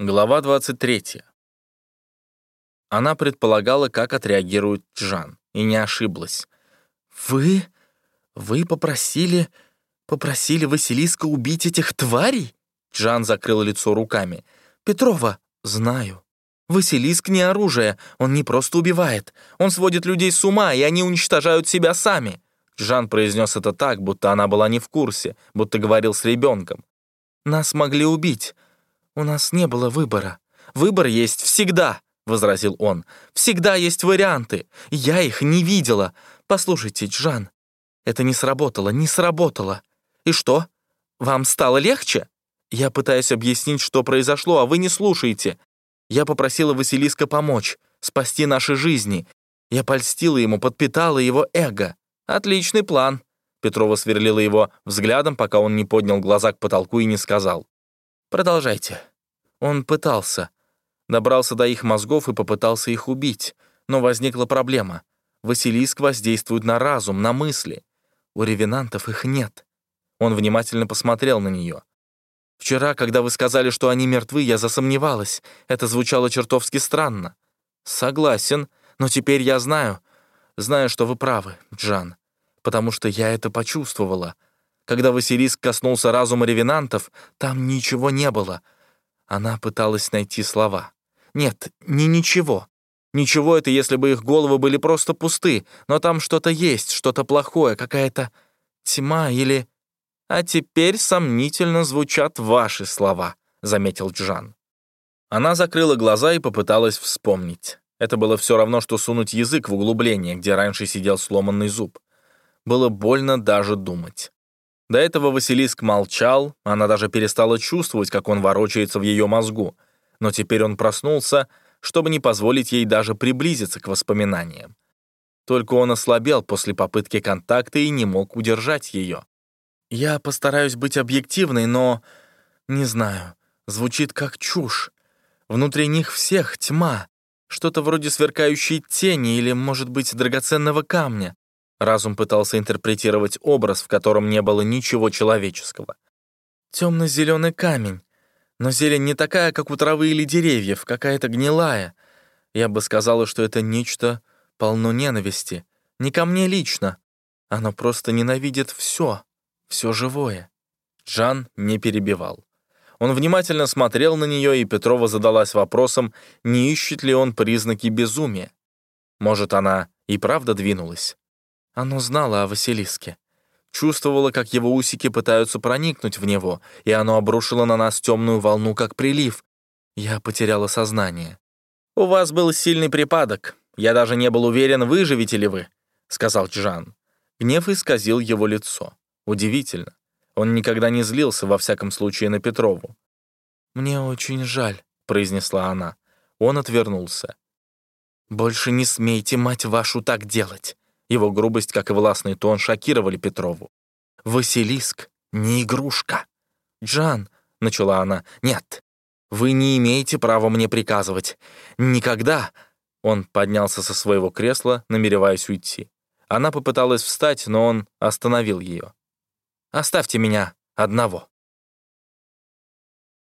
Глава 23. Она предполагала, как отреагирует Джан, и не ошиблась. «Вы? Вы попросили... попросили Василиска убить этих тварей?» Джан закрыл лицо руками. «Петрова, знаю. Василиск не оружие, он не просто убивает. Он сводит людей с ума, и они уничтожают себя сами». Джан произнес это так, будто она была не в курсе, будто говорил с ребенком. «Нас могли убить. «У нас не было выбора. Выбор есть всегда», — возразил он. «Всегда есть варианты. Я их не видела. Послушайте, Джан, это не сработало, не сработало. И что? Вам стало легче? Я пытаюсь объяснить, что произошло, а вы не слушаете. Я попросила Василиска помочь, спасти наши жизни. Я польстила ему, подпитала его эго. Отличный план». Петрова сверлила его взглядом, пока он не поднял глаза к потолку и не сказал. Продолжайте. Он пытался. Добрался до их мозгов и попытался их убить. Но возникла проблема. Василиск воздействует на разум, на мысли. У ревенантов их нет. Он внимательно посмотрел на нее. «Вчера, когда вы сказали, что они мертвы, я засомневалась. Это звучало чертовски странно». «Согласен, но теперь я знаю. Знаю, что вы правы, Джан. Потому что я это почувствовала. Когда Василиск коснулся разума ревенантов, там ничего не было. Она пыталась найти слова. Нет, не ничего. Ничего это, если бы их головы были просто пусты, но там что-то есть, что-то плохое, какая-то тьма или... А теперь сомнительно звучат ваши слова, заметил Джан. Она закрыла глаза и попыталась вспомнить. Это было все равно, что сунуть язык в углубление, где раньше сидел сломанный зуб. Было больно даже думать. До этого Василиск молчал, она даже перестала чувствовать, как он ворочается в ее мозгу. Но теперь он проснулся, чтобы не позволить ей даже приблизиться к воспоминаниям. Только он ослабел после попытки контакта и не мог удержать ее. «Я постараюсь быть объективной, но... не знаю, звучит как чушь. Внутри них всех тьма, что-то вроде сверкающей тени или, может быть, драгоценного камня. Разум пытался интерпретировать образ, в котором не было ничего человеческого. Темно-зеленый камень. Но зелень не такая, как у травы или деревьев, какая-то гнилая. Я бы сказала, что это нечто полно ненависти. Не ко мне лично. Оно просто ненавидит все, все живое. Джан не перебивал. Он внимательно смотрел на нее, и Петрова задалась вопросом, не ищет ли он признаки безумия. Может, она и правда двинулась. Оно знало о Василиске. Чувствовало, как его усики пытаются проникнуть в него, и оно обрушило на нас темную волну, как прилив. Я потеряла сознание. «У вас был сильный припадок. Я даже не был уверен, выживете ли вы», — сказал Джан. Гнев исказил его лицо. Удивительно. Он никогда не злился, во всяком случае, на Петрову. «Мне очень жаль», — произнесла она. Он отвернулся. «Больше не смейте, мать вашу, так делать. Его грубость, как и властный тон, шокировали Петрову. «Василиск не игрушка!» «Джан», — начала она, — «нет, вы не имеете права мне приказывать. Никогда!» Он поднялся со своего кресла, намереваясь уйти. Она попыталась встать, но он остановил ее. «Оставьте меня одного».